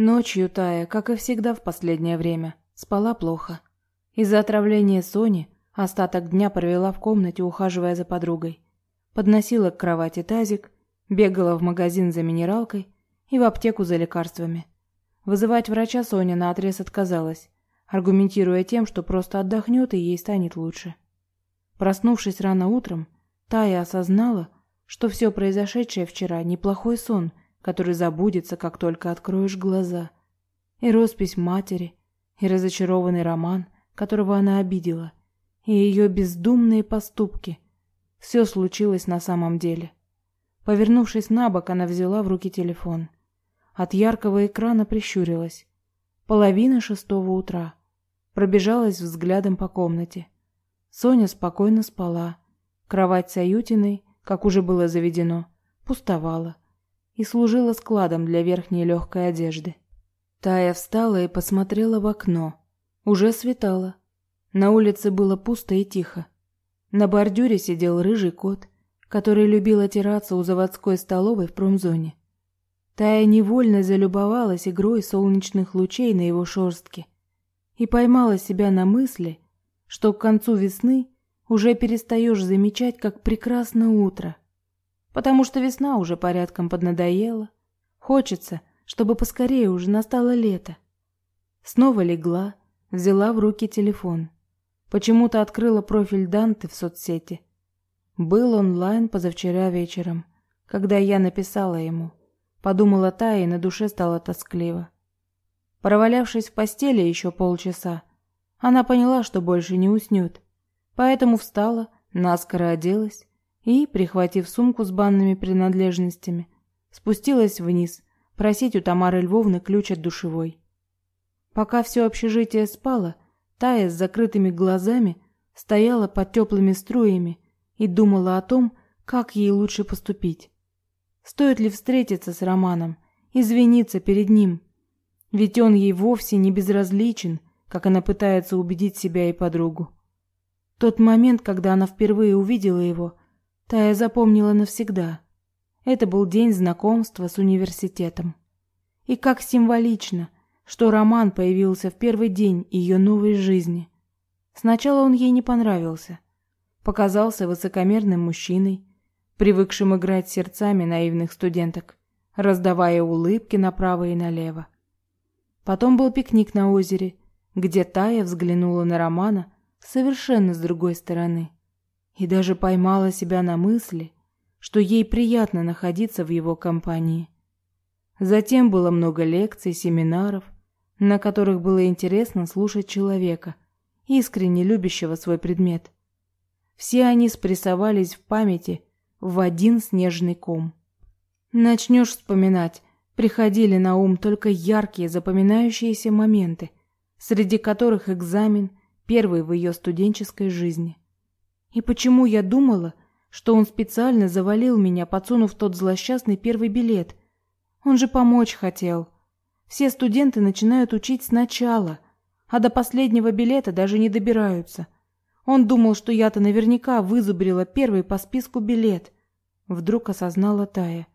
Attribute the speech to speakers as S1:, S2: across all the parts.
S1: Ночью Тая, как и всегда в последнее время, спала плохо. Из-за отравления Сони остаток дня провела в комнате, ухаживая за подругой. Подносила к кровати тазик, бегала в магазин за минералкой и в аптеку за лекарствами. Вызывать врача Соня наотрез отказалась, аргументируя тем, что просто отдохнет и ей станет лучше. Проснувшись рано утром, Тая осознала, что все произошедшее вчера неплохой сон, который забудется, как только откроешь глаза. И роспись матери, и разочарованный роман, которого она обидела, и ее бездумные поступки. Все случилось на самом деле. Повернувшись на бок, она взяла в руки телефон. От яркого экрана прищурилась. Половина шестого утра. Пробежалась взглядом по комнате. Соня спокойно спала. Кровать с Аютиной, как уже было заведено, пустовала и служила складом для верхней легкой одежды. Тая встала и посмотрела в окно. Уже светало. На улице было пусто и тихо. На бордюре сидел рыжий кот, который любил отираться у заводской столовой в промзоне. Тая невольно залюбовалась игрой солнечных лучей на его шерстке и поймала себя на мысли, что к концу весны уже перестаешь замечать, как прекрасно утро – потому что весна уже порядком поднадоела. Хочется, чтобы поскорее уже настало лето. Снова легла, взяла в руки телефон. Почему-то открыла профиль Данты в соцсети. Был онлайн позавчера вечером, когда я написала ему. Подумала та, и на душе стало тоскливо. Провалявшись в постели еще полчаса, она поняла, что больше не уснет. Поэтому встала, наскоро оделась и, прихватив сумку с банными принадлежностями, спустилась вниз просить у Тамары Львовны ключ от душевой. Пока все общежитие спало, Тая с закрытыми глазами стояла под теплыми струями и думала о том, как ей лучше поступить. Стоит ли встретиться с Романом, извиниться перед ним? Ведь он ей вовсе не безразличен, как она пытается убедить себя и подругу. Тот момент, когда она впервые увидела его, Тая запомнила навсегда. Это был день знакомства с университетом. И как символично, что Роман появился в первый день ее новой жизни. Сначала он ей не понравился. Показался высокомерным мужчиной, привыкшим играть сердцами наивных студенток, раздавая улыбки направо и налево. Потом был пикник на озере, где Тая взглянула на Романа совершенно с другой стороны и даже поймала себя на мысли, что ей приятно находиться в его компании. Затем было много лекций, семинаров, на которых было интересно слушать человека, искренне любящего свой предмет. Все они спрессовались в памяти в один снежный ком. Начнешь вспоминать, приходили на ум только яркие запоминающиеся моменты, среди которых экзамен, первый в ее студенческой жизни. И почему я думала, что он специально завалил меня, подсунув тот злосчастный первый билет? Он же помочь хотел. Все студенты начинают учить сначала, а до последнего билета даже не добираются. Он думал, что я-то наверняка вызубрила первый по списку билет. Вдруг осознала Тая.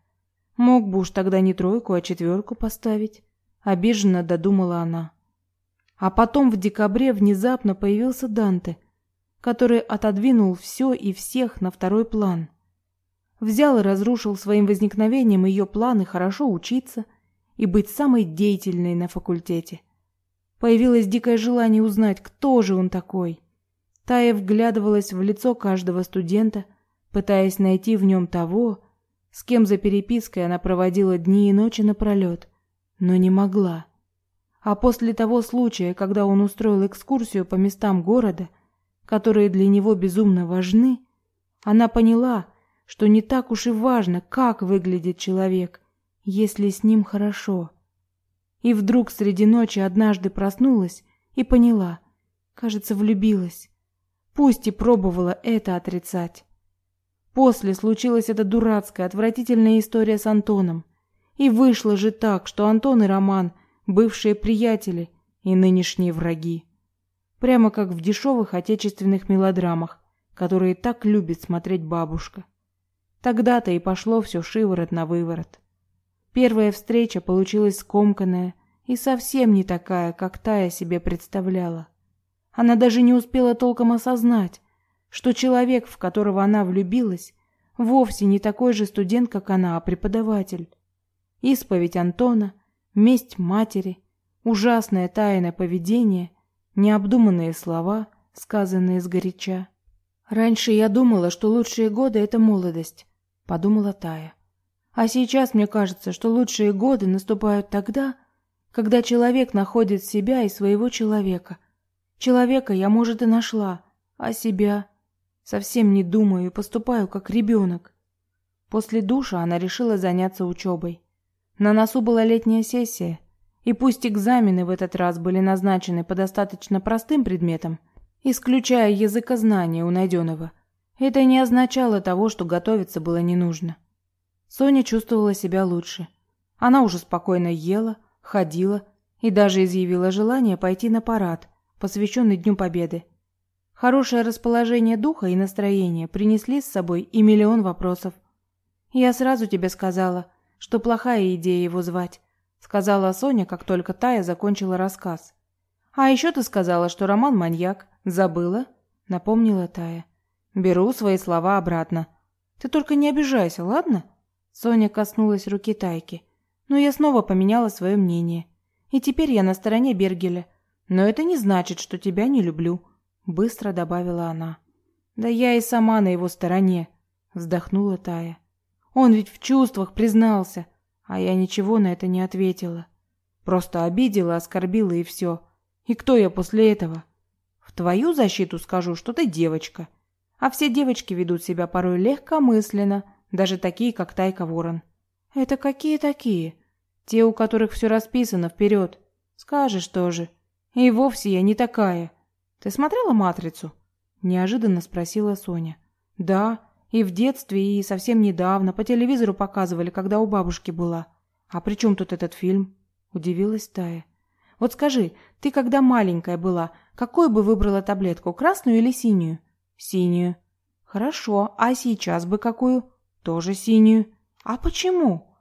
S1: Мог бы уж тогда не тройку, а четверку поставить. Обиженно додумала она. А потом в декабре внезапно появился Данте который отодвинул все и всех на второй план. Взял и разрушил своим возникновением ее планы хорошо учиться и быть самой деятельной на факультете. Появилось дикое желание узнать, кто же он такой. Тая вглядывалась в лицо каждого студента, пытаясь найти в нем того, с кем за перепиской она проводила дни и ночи напролет, но не могла. А после того случая, когда он устроил экскурсию по местам города, которые для него безумно важны, она поняла, что не так уж и важно, как выглядит человек, если с ним хорошо. И вдруг среди ночи однажды проснулась и поняла, кажется, влюбилась. Пусть и пробовала это отрицать. После случилась эта дурацкая, отвратительная история с Антоном. И вышло же так, что Антон и Роман – бывшие приятели и нынешние враги прямо как в дешевых отечественных мелодрамах, которые так любит смотреть бабушка. Тогда-то и пошло все шиворот на выворот. Первая встреча получилась скомканная И совсем не такая, как Тая себе представляла. Она даже не успела толком осознать, что человек, в которого она влюбилась, вовсе не такой же студент, как она, а преподаватель. Исповедь Антона, месть матери, ужасное тайное поведение, необдуманные слова, сказанные сгоряча. Раньше я думала, что лучшие годы это молодость, подумала Тая. А сейчас мне кажется, что лучшие годы наступают тогда, когда человек находит себя и своего человека. Человека я, может, и нашла, а себя Совсем не думаю и поступаю как ребенок. После душа она решила заняться учебой. На носу была летняя сессия, и пусть экзамены в этот раз были назначены по достаточно простым предметам, исключая языкознание у найденного, это не означало того, что готовиться было не нужно. Соня чувствовала себя лучше. Она уже спокойно ела, ходила и даже изъявила желание пойти на парад, посвященный Дню Победы. Хорошее расположение духа и настроение принесли с собой и миллион вопросов. «Я сразу тебе сказала, что плохая идея его звать», сказала Соня, как только Тая закончила рассказ. «А еще ты сказала, что Роман маньяк. Забыла?» напомнила Тая. «Беру свои слова обратно. Ты только не обижайся, ладно?» Соня коснулась руки Тайки. «Но я снова поменяла свое мнение. И теперь я на стороне Бергеля. Но это не значит, что тебя не люблю быстро добавила она. Да я и сама на его стороне, вздохнула Тая. Он ведь в чувствах признался, а я ничего на это не ответила. Просто обидела, оскорбила и все. И кто я после этого? В твою защиту скажу, что ты девочка. А все девочки ведут себя порой легкомысленно, даже такие, как Тайка Ворон. Это какие такие? Те, у которых все расписано вперед. Скажешь тоже. И вовсе я не такая. Ты смотрела «Матрицу»?» Неожиданно спросила Соня. «Да, и в детстве, и совсем недавно. По телевизору показывали, когда у бабушки была. А при чем тут этот фильм?» Удивилась Тая. «Вот скажи, ты когда маленькая была, какую бы выбрала таблетку, красную или синюю?» «Синюю». «Хорошо, а сейчас бы какую?» «Тоже синюю». «А почему?»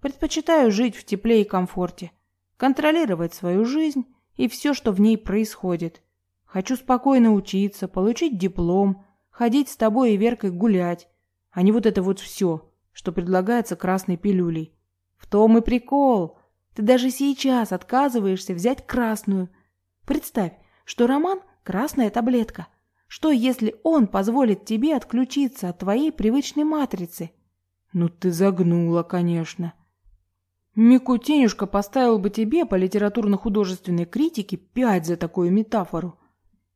S1: «Предпочитаю жить в тепле и комфорте, контролировать свою жизнь и все, что в ней происходит. Хочу спокойно учиться, получить диплом, ходить с тобой и Веркой гулять, а не вот это вот все, что предлагается красной пилюлей. В том и прикол. Ты даже сейчас отказываешься взять красную. Представь, что Роман – красная таблетка. Что, если он позволит тебе отключиться от твоей привычной матрицы? Ну ты загнула, конечно. Микутенюшка поставил бы тебе по литературно-художественной критике пять за такую метафору.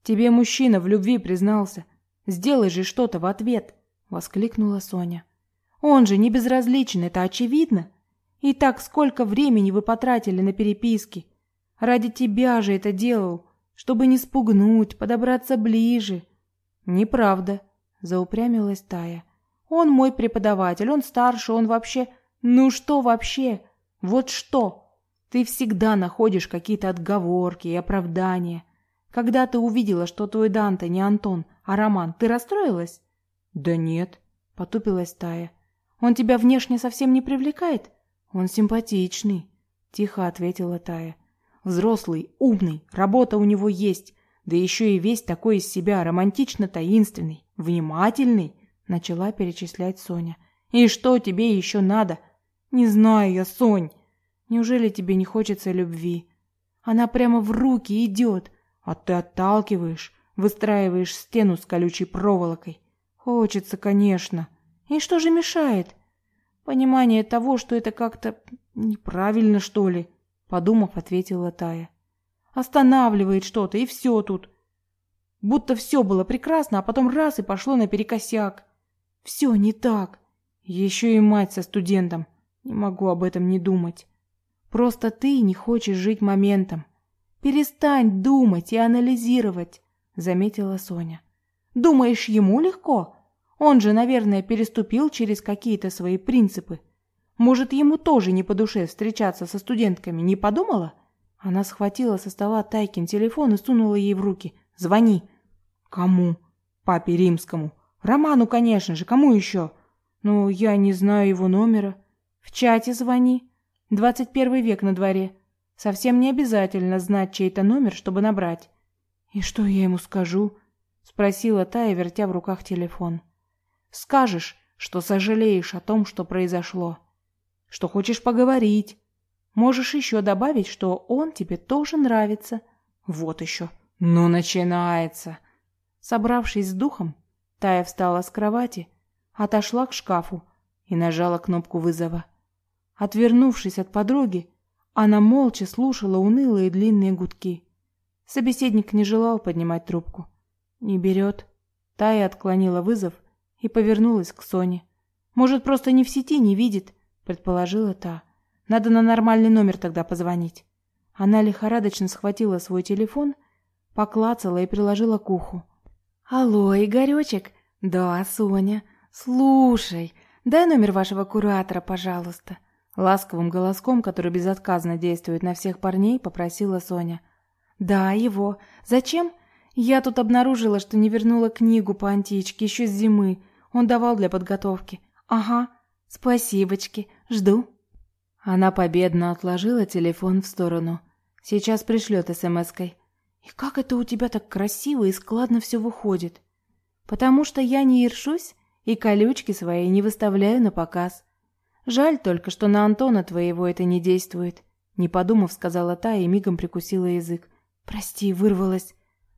S1: Тебе мужчина в любви признался. Сделай же что-то в ответ, воскликнула Соня. Он же не безразличен, это очевидно. И так сколько времени вы потратили на переписки? Ради тебя же это делал, чтобы не спугнуть, подобраться ближе. Неправда, заупрямилась Тая. Он мой преподаватель, он старше, он вообще... Ну что вообще? Вот что? Ты всегда находишь какие-то отговорки и оправдания. Когда ты увидела, что твой Данте не Антон, а Роман, ты расстроилась? Да нет, потупилась Тая. Он тебя внешне совсем не привлекает? Он симпатичный, тихо ответила Тая. Взрослый, умный, работа у него есть, да еще и весь такой из себя романтично-таинственный, внимательный, начала перечислять Соня. И что тебе еще надо? Не знаю я, Сонь. Неужели тебе не хочется любви? Она прямо в руки идет, а ты отталкиваешь, выстраиваешь стену с колючей проволокой. Хочется, конечно. И что же мешает? Понимание того, что это как-то неправильно, что ли, подумав, ответила Тая. Останавливает что-то, и все тут. Будто все было прекрасно, а потом раз и пошло наперекосяк. Все не так. Еще и мать со студентом. Не могу об этом не думать. Просто ты не хочешь жить моментом. Перестань думать и анализировать, заметила Соня. Думаешь, ему легко? Он же, наверное, переступил через какие-то свои принципы. Может, ему тоже не по душе встречаться со студентками, не подумала? Она схватила со стола Тайкин телефон и сунула ей в руки. Звони. Кому? Папе Римскому. Роману, конечно же, кому еще? Ну, я не знаю его номера. В чате звони. Двадцать первый век на дворе. Совсем не обязательно знать чей-то номер, чтобы набрать. «И что я ему скажу?» — спросила Тая, вертя в руках телефон. «Скажешь, что сожалеешь о том, что произошло, что хочешь поговорить. Можешь еще добавить, что он тебе тоже нравится. Вот еще. Ну, начинается!» Собравшись с духом, Тая встала с кровати, отошла к шкафу и нажала кнопку вызова. Отвернувшись от подруги, она молча слушала унылые длинные гудки. Собеседник не желал поднимать трубку. Не берет. Тая отклонила вызов и повернулась к Соне. Может, просто не в сети, не видит, предположила та. Надо на нормальный номер тогда позвонить. Она лихорадочно схватила свой телефон, поклацала и приложила к уху. Алло, Игорёчек? Да, Соня. Слушай, дай номер вашего куратора, пожалуйста. Ласковым голоском, который безотказно действует на всех парней, попросила Соня. «Да, его. Зачем? Я тут обнаружила, что не вернула книгу по античке еще с зимы. Он давал для подготовки. Ага. Спасибочки. Жду». Она победно отложила телефон в сторону. Сейчас пришлет смской. «И как это у тебя так красиво и складно все выходит?» «Потому что я не ершусь и колючки свои не выставляю на показ». Жаль только, что на Антона твоего это не действует, не подумав, сказала та и мигом прикусила язык. Прости, вырвалась.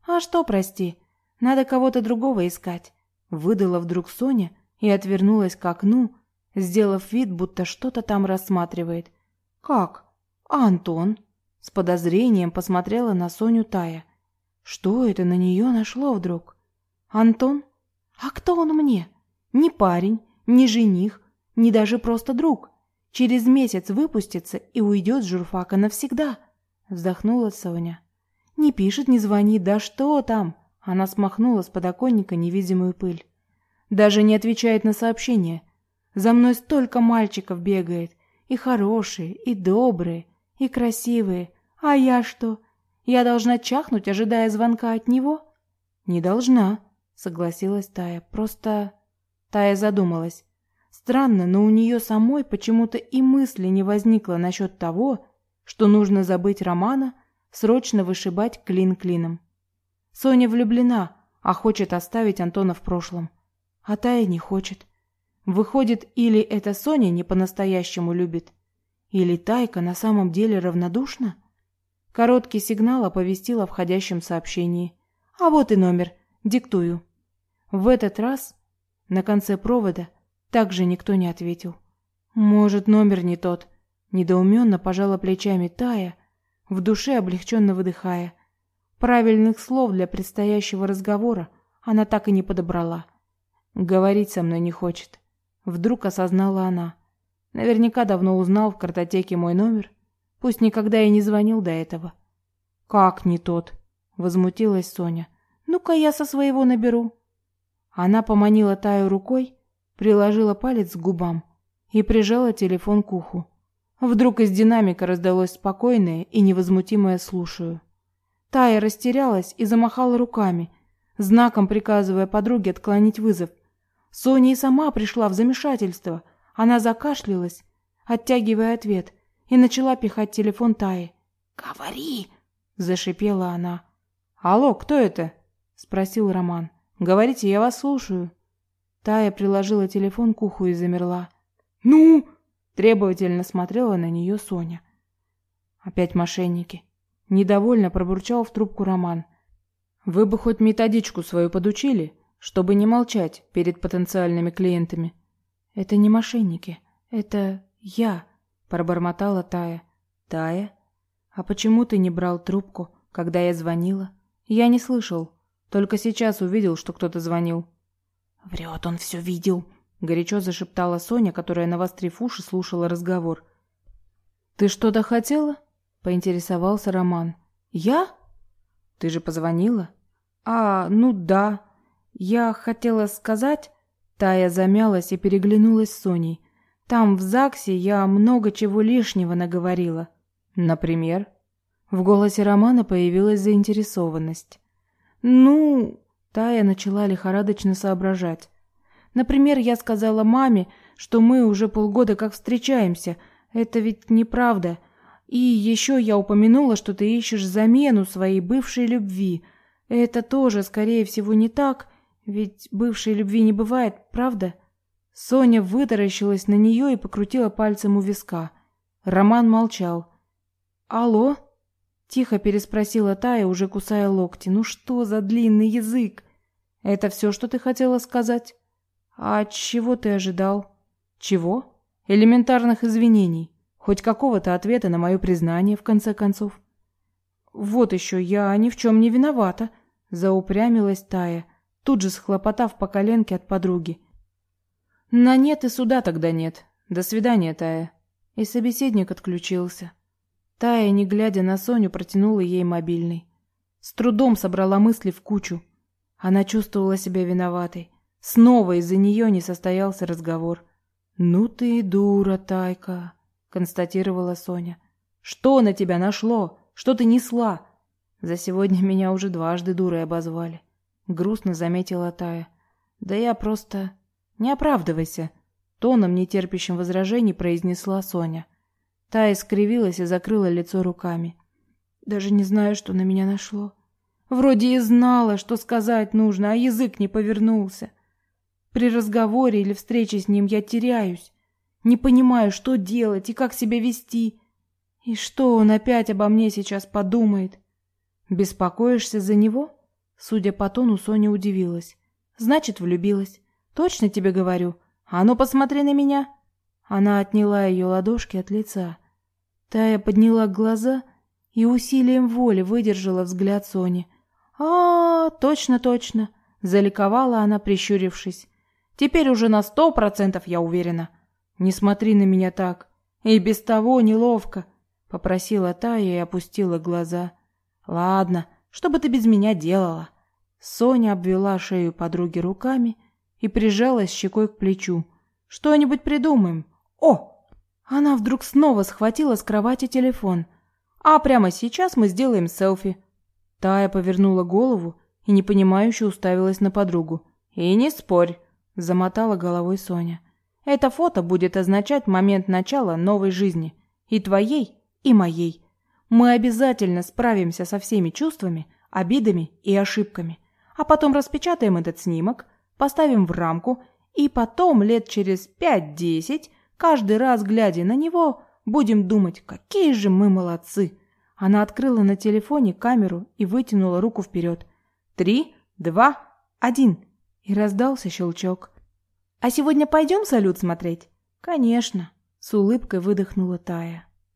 S1: А что, прости? Надо кого-то другого искать, выдала вдруг Соня и отвернулась к окну, сделав вид, будто что-то там рассматривает. Как? А Антон? С подозрением посмотрела на Соню Тая. Что это на нее нашло вдруг? Антон? А кто он мне? Не парень, не жених, не даже просто друг. Через месяц выпустится и уйдет с журфака навсегда, вздохнула Соня. Не пишет, не звонит, да что там? Она смахнула с подоконника невидимую пыль. Даже не отвечает на сообщения. За мной столько мальчиков бегает, и хорошие, и добрые, и красивые. А я что? Я должна чахнуть, ожидая звонка от него? Не должна, согласилась Тая. Просто Тая задумалась. Странно, но у нее самой почему-то и мысли не возникло насчет того, что нужно забыть Романа, срочно вышибать клин клином. Соня влюблена, а хочет оставить Антона в прошлом. А Тая не хочет. Выходит, или эта Соня не по-настоящему любит, или Тайка на самом деле равнодушна? Короткий сигнал оповестил о входящем сообщении. А вот и номер. Диктую. В этот раз на конце провода также никто не ответил. Может, номер не тот. Недоуменно пожала плечами Тая, в душе облегченно выдыхая. Правильных слов для предстоящего разговора она так и не подобрала. Говорить со мной не хочет. Вдруг осознала она. Наверняка давно узнал в картотеке мой номер, пусть никогда и не звонил до этого. Как не тот? возмутилась Соня. Ну-ка я со своего наберу. Она поманила Таю рукой, приложила палец к губам и прижала телефон к уху. Вдруг из динамика раздалось спокойное и невозмутимое «слушаю». Тая растерялась и замахала руками, знаком приказывая подруге отклонить вызов. Соня и сама пришла в замешательство. Она закашлялась, оттягивая ответ, и начала пихать телефон Таи. «Говори!» – зашипела она. «Алло, кто это?» – спросил Роман. «Говорите, я вас слушаю». Тая приложила телефон к уху и замерла. «Ну?» – требовательно смотрела на нее Соня. Опять мошенники. Недовольно пробурчал в трубку Роман. «Вы бы хоть методичку свою подучили, чтобы не молчать перед потенциальными клиентами». «Это не мошенники, это я», – пробормотала Тая. «Тая? А почему ты не брал трубку, когда я звонила?» «Я не слышал. Только сейчас увидел, что кто-то звонил». «Врет, он все видел», — горячо зашептала Соня, которая, навострив уши, слушала разговор. «Ты что-то хотела?» — поинтересовался Роман. «Я? Ты же позвонила?» «А, ну да. Я хотела сказать...» Тая замялась и переглянулась с Соней. «Там, в ЗАГСе, я много чего лишнего наговорила». «Например?» В голосе Романа появилась заинтересованность. «Ну...» Тая начала лихорадочно соображать. Например, я сказала маме, что мы уже полгода как встречаемся. Это ведь неправда. И еще я упомянула, что ты ищешь замену своей бывшей любви. Это тоже, скорее всего, не так, ведь бывшей любви не бывает, правда? Соня вытаращилась на нее и покрутила пальцем у виска. Роман молчал. «Алло?» — тихо переспросила Тая, уже кусая локти. «Ну что за длинный язык? Это все, что ты хотела сказать?» «А чего ты ожидал?» «Чего?» «Элементарных извинений. Хоть какого-то ответа на мое признание, в конце концов. Вот еще, я ни в чем не виновата, заупрямилась Тая, тут же схлопотав по коленке от подруги. На нет и суда тогда нет. До свидания, Тая. И собеседник отключился. Тая, не глядя на Соню, протянула ей мобильный. С трудом собрала мысли в кучу. Она чувствовала себя виноватой. Снова из-за нее не состоялся разговор. «Ну ты дура, Тайка!» констатировала Соня. Что на тебя нашло? Что ты несла? За сегодня меня уже дважды дурой обозвали, грустно заметила Тая. Да я просто не оправдывайся, тоном нетерпящим возражений произнесла Соня. Тая скривилась и закрыла лицо руками. Даже не знаю, что на меня нашло. Вроде и знала, что сказать нужно, а язык не повернулся. При разговоре или встрече с ним я теряюсь. Не понимаю, что делать и как себя вести. И что он опять обо мне сейчас подумает? Беспокоишься за него? Судя по тону, Соня удивилась. Значит, влюбилась. Точно тебе говорю. А ну посмотри на меня. Она отняла ее ладошки от лица. Тая подняла глаза и усилием воли выдержала взгляд Сони. А, -а, -а точно, точно, заликовала она, прищурившись. Теперь уже на сто процентов я уверена. Не смотри на меня так. И без того неловко, попросила Тая и опустила глаза. Ладно, что бы ты без меня делала? Соня обвела шею подруги руками и прижалась щекой к плечу. Что-нибудь придумаем. О! Она вдруг снова схватила с кровати телефон. А прямо сейчас мы сделаем селфи. Тая повернула голову и непонимающе уставилась на подругу. И не спорь, замотала головой Соня. Это фото будет означать момент начала новой жизни. И твоей, и моей. Мы обязательно справимся со всеми чувствами, обидами и ошибками. А потом распечатаем этот снимок, поставим в рамку, и потом лет через пять-десять, каждый раз глядя на него, будем думать, какие же мы молодцы. Она открыла на телефоне камеру и вытянула руку вперед. Три, два, один. И раздался щелчок. А сегодня пойдем салют смотреть? Конечно, с улыбкой выдохнула Тая.